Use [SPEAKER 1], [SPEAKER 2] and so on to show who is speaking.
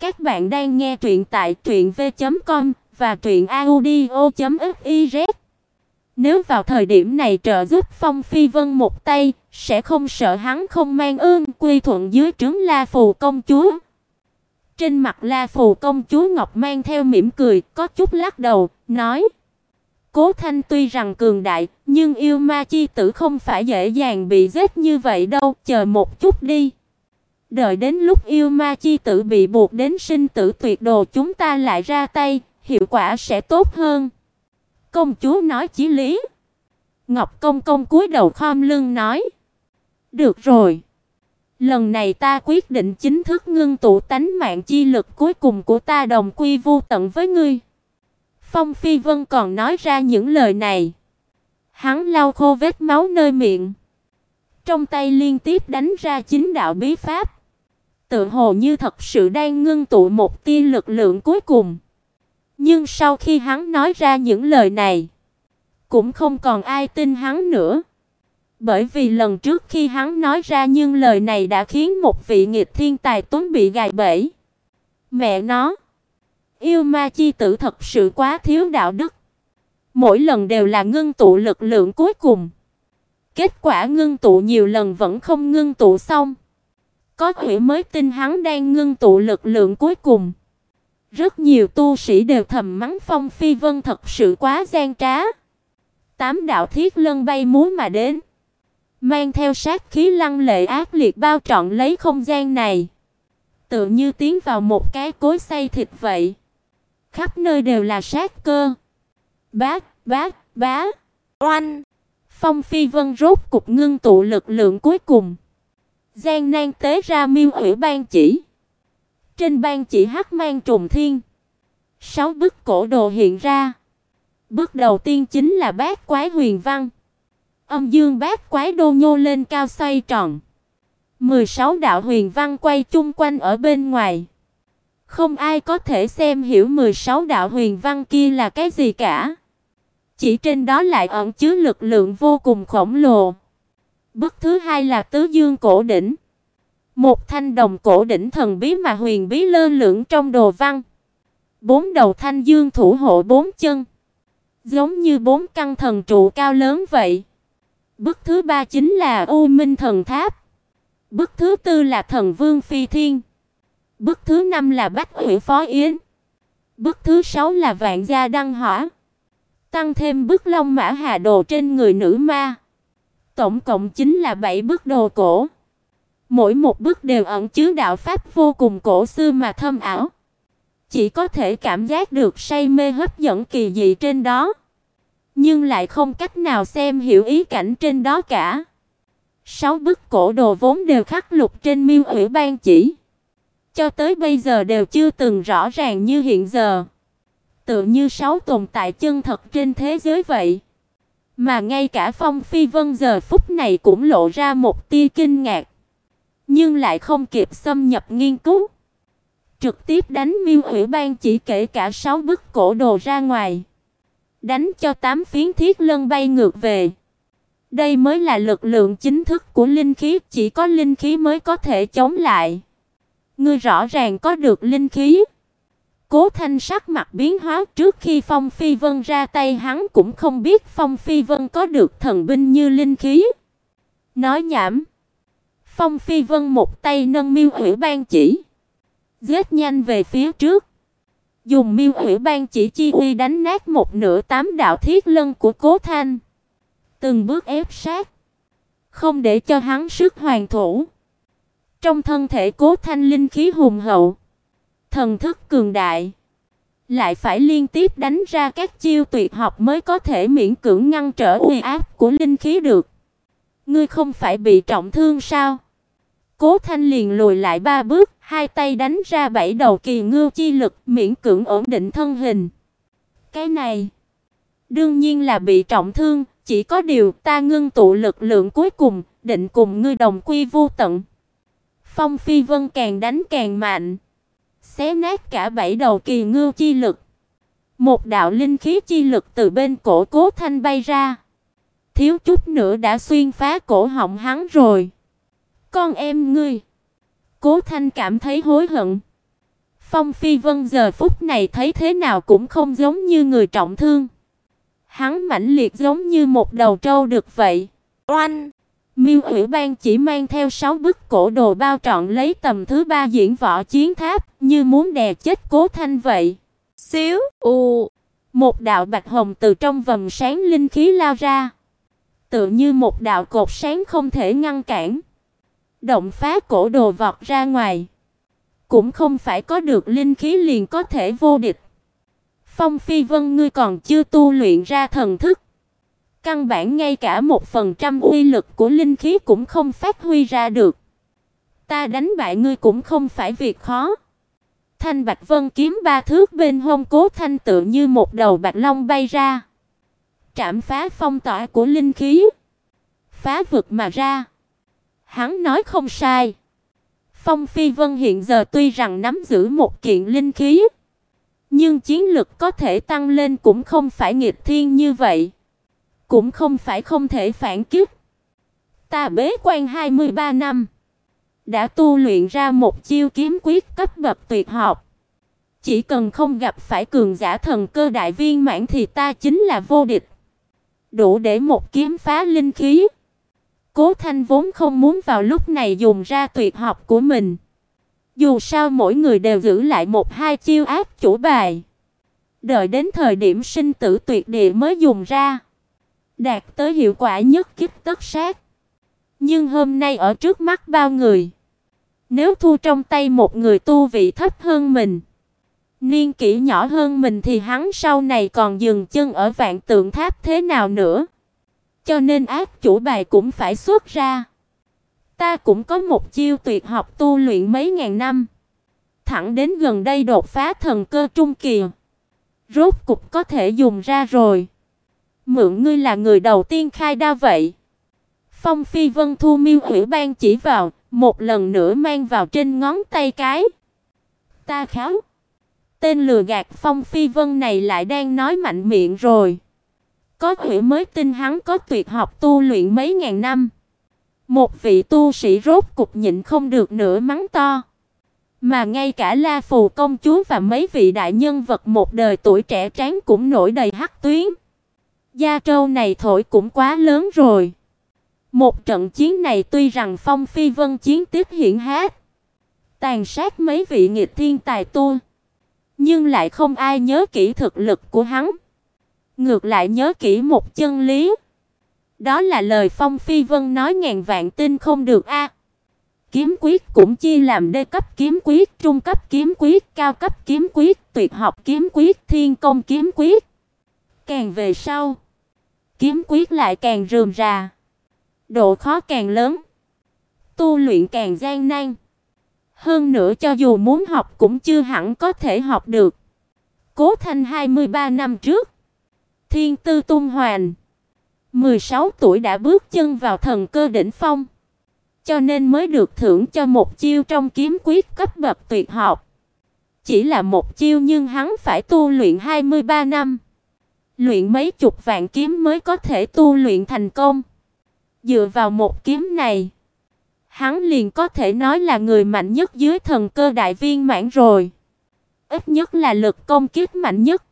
[SPEAKER 1] Các bạn đang nghe truyện tại truyệnv.com và truyệnaudio.fiz. Nếu vào thời điểm này trợ giúp Phong Phi Vân một tay, sẽ không sợ hắn không mang ơn quy thuận dưới trướng La Phù công chúa. Trên mặt La Phù công chúa Ngọc mang theo mỉm cười, có chút lắc đầu, nói: Cố Thanh tuy rằng cường đại, nhưng yêu ma chi tử không phải dễ dàng bị giết như vậy đâu, chờ một chút đi. Đợi đến lúc yêu ma chi tử bị buộc đến sinh tử tuyệt đồ chúng ta lại ra tay, hiệu quả sẽ tốt hơn. Công chúa nói chí lý. Ngọc công công cúi đầu khom lưng nói: "Được rồi. Lần này ta quyết định chính thức ngưng tụ tánh mạng chi lực cuối cùng của ta đồng quy vu tận với ngươi." Phong Phi Vân còn nói ra những lời này. Hắn lau khô vết máu nơi miệng, trong tay liên tiếp đánh ra chính đạo bí pháp tự hồ như thật sự đang ngưng tụ một tia lực lượng cuối cùng. Nhưng sau khi hắn nói ra những lời này, cũng không còn ai tin hắn nữa. Bởi vì lần trước khi hắn nói ra những lời này đã khiến một vị nghịch thiên tài tuấn bị gài bẫy. Mẹ nó, yêu ma chi tử thật sự quá thiếu đạo đức. Mỗi lần đều là ngưng tụ lực lượng cuối cùng. Kết quả ngưng tụ nhiều lần vẫn không ngưng tụ xong. Có hủy mới tin hắn đang ngưng tụ lực lượng cuối cùng. Rất nhiều tu sĩ đều thầm mắng Phong Phi Vân thật sự quá gian trá. Tám đạo thiết lân bay múa mà đến, mang theo sát khí lăng lệ ác liệt bao trọn lấy không gian này, tựa như tiến vào một cái cối xay thịt vậy. Khắp nơi đều là sát cơ. Bá, bá, bá, oanh. Phong Phi Vân rốt cục ngưng tụ lực lượng cuối cùng. Gian nan tế ra miêu ủy ban chỉ. Trên ban chỉ hắc mang trùng thiên. Sáu bức cổ đồ hiện ra. Bước đầu tiên chính là bát quái huyền văn. Âm dương bát quái đô nhô lên cao xoay tròn. 16 đạo huyền văn quay chung quanh ở bên ngoài. Không ai có thể xem hiểu 16 đạo huyền văn kia là cái gì cả. Chỉ trên đó lại ẩn chứa lực lượng vô cùng khổng lồ. Bức thứ hai là Tứ Dương cổ đỉnh. Một thanh đồng cổ đỉnh thần bí mà huyền bí lơ lửng trong đồ văn. Bốn đầu thanh dương thủ hộ bốn chân, giống như bốn căn thần trụ cao lớn vậy. Bức thứ ba chính là U Minh thần tháp. Bức thứ tư là Thần Vương Phi Thiên. Bức thứ năm là Bách Hủy Phó Yến. Bức thứ sáu là Vạn Gia Đăng Hỏa. Tăng thêm bức Long Mã Hà Đồ trên người nữ ma. Tổng cộng chính là 7 bức đồ cổ. Mỗi một bức đều ẩn chứa đạo pháp vô cùng cổ xưa mà thâm ảo. Chỉ có thể cảm giác được say mê hấp dẫn kỳ dị trên đó, nhưng lại không cách nào xem hiểu ý cảnh trên đó cả. Sáu bức cổ đồ vốn đều khắc lục trên miêu ủy ban chỉ, cho tới bây giờ đều chưa từng rõ ràng như hiện giờ. Tựa như sáu tồn tại chân thật trên thế giới vậy. Mà ngay cả Phong Phi Vân giờ phút này cũng lộ ra một tia kinh ngạc, nhưng lại không kịp xâm nhập nghiên cứu. Trực tiếp đánh Miêu Ủy ban chỉ kể cả 6 bức cổ đồ ra ngoài, đánh cho tám phiến thiết lân bay ngược về. Đây mới là lực lượng chính thức của linh khí, chỉ có linh khí mới có thể chống lại. Ngươi rõ ràng có được linh khí. Cố Thanh sắc mặt biến hóa, trước khi Phong Phi Vân ra tay hắn cũng không biết Phong Phi Vân có được thần binh như linh khí. Nói nhảm. Phong Phi Vân một tay nâng Miêu Hủy ban chỉ, giết nhanh về phía trước, dùng Miêu Hủy ban chỉ chi uy đánh nát một nửa tám đạo thiết lân của Cố Thanh, từng bước ép sát, không để cho hắn sức hoàn thủ. Trong thân thể Cố Thanh linh khí hùng hậu, thần thức cường đại, lại phải liên tiếp đánh ra các chiêu tuyệt học mới có thể miễn cưỡng ngăn trở uy áp của linh khí được. Ngươi không phải bị trọng thương sao? Cố Thanh liền lùi lại ba bước, hai tay đánh ra bảy đầu kỳ ngưu chi lực, miễn cưỡng ổn định thân hình. Cái này, đương nhiên là bị trọng thương, chỉ có điều ta ngưng tụ lực lượng cuối cùng, định cùng ngươi đồng quy vu tận. Phong Phi Vân càng đánh càng mạnh, xé nát cả bảy đầu kỳ ngưu chi lực. Một đạo linh khí chi lực từ bên cổ Cố Thanh bay ra, thiếu chút nữa đã xuyên phá cổ họng hắn rồi. Con em ngươi. Cố Thanh cảm thấy hối hận. Phong Phi Vân giờ phút này thấy thế nào cũng không giống như người trọng thương. Hắn mãnh liệt giống như một đầu trâu được vậy.
[SPEAKER 2] Oanh!
[SPEAKER 1] Miêu Ủy Ban chỉ mang theo 6 bức cổ đồ bao trọn lấy tầm thứ ba diễn võ chiến tháp, như muốn đè chết Cố Thanh vậy.
[SPEAKER 2] Xíu, u,
[SPEAKER 1] một đạo bạch hồng từ trong vầng sáng linh khí lao ra, tựa như một đạo cột sáng không thể ngăn cản. Động phá cổ đồ vọt ra ngoài, cũng không phải có được linh khí liền có thể vô địch. Phong Phi Vân ngươi còn chưa tu luyện ra thần thức, căn bản ngay cả một phần trăm uy lực của linh khí cũng không phát huy ra được. Ta đánh bại ngươi cũng không phải việc khó. Thanh Bạch Vân kiếm ba thước bên hông Cố Thanh tự như một đầu bạch long bay ra, trảm phá phong tỏa của linh khí, phá vực mà ra. Hắn nói không sai. Phong Phi Vân hiện giờ tuy rằng nắm giữ một kiện linh khí, nhưng chiến lực có thể tăng lên cũng không phải nghịch thiên như vậy, cũng không phải không thể phản kích. Ta bế quan 23 năm, đã tu luyện ra một chiêu kiếm quyết cấp bậc tuyệt học. Chỉ cần không gặp phải cường giả thần cơ đại viên mãn thì ta chính là vô địch. Đủ để một kiếm phá linh khí. Cố Thanh vốn không muốn vào lúc này dùng ra tuyệt học của mình. Dù sao mỗi người đều giữ lại một hai chiêu ác chủ bài. Đợi đến thời điểm sinh tử tuyệt địa mới dùng ra. Đạt tới hiệu quả nhất kích tất sát. Nhưng hôm nay ở trước mắt bao người. Nếu thu trong tay một người tu vị thấp hơn mình. Niên kỷ nhỏ hơn mình thì hắn sau này còn dừng chân ở vạn tượng tháp thế nào nữa cho nên ác chủ bài cũng phải xuất ra. Ta cũng có một chiêu tuyệt học tu luyện mấy ngàn năm, thẳng đến gần đây đột phá thần cơ trung kỳ. Rốt cục có thể dùng ra rồi. Mượn ngươi là người đầu tiên khai đa vậy. Phong Phi Vân Thu Miêu Ủy ban chỉ vào, một lần nữa mang vào trên ngón tay cái. Ta khéo. Tên lừa gạt Phong Phi Vân này lại đang nói mạnh miệng rồi. Có quỷ mới tin hắn có tuyệt học tu luyện mấy ngàn năm. Một vị tu sĩ rốt cục nhịn không được nữa mắng to. Mà ngay cả La Phù công chúa và mấy vị đại nhân vật một đời tuổi trẻ tráng cũng nổi đầy hắc tuyến. Gia Trâu này thổi cũng quá lớn rồi. Một trận chiến này tuy rằng Phong Phi Vân chiến tiếp hiển hát, tàn sát mấy vị nghịch thiên tài tu, nhưng lại không ai nhớ kỹ thực lực của hắn. Ngược lại nhớ kỹ một chân lý. Đó là lời Phong Phi Vân nói ngàn vạn tin không được a. Kiếm quyết cũng chia làm đê cấp kiếm quyết, trung cấp kiếm quyết, cao cấp kiếm quyết, tuyệt học kiếm quyết, thiên công kiếm quyết. Càng về sau, kiếm quyết lại càng rườm rà, độ khó càng lớn, tu luyện càng gian nan. Hơn nữa cho dù muốn học cũng chưa hẳn có thể học được. Cố Thanh 23 năm trước, Thiên Tư tung hoàn, 16 tuổi đã bước chân vào thần cơ đỉnh phong, cho nên mới được thưởng cho một chiêu trong kiếm quyết cấp bậc tuyệt học. Chỉ là một chiêu nhưng hắn phải tu luyện 23 năm, luyện mấy chục vạn kiếm mới có thể tu luyện thành công. Dựa vào một kiếm này, hắn liền có thể nói là người mạnh nhất dưới thần cơ đại viên mãn rồi. Ít nhất là lực công kích mạnh nhất.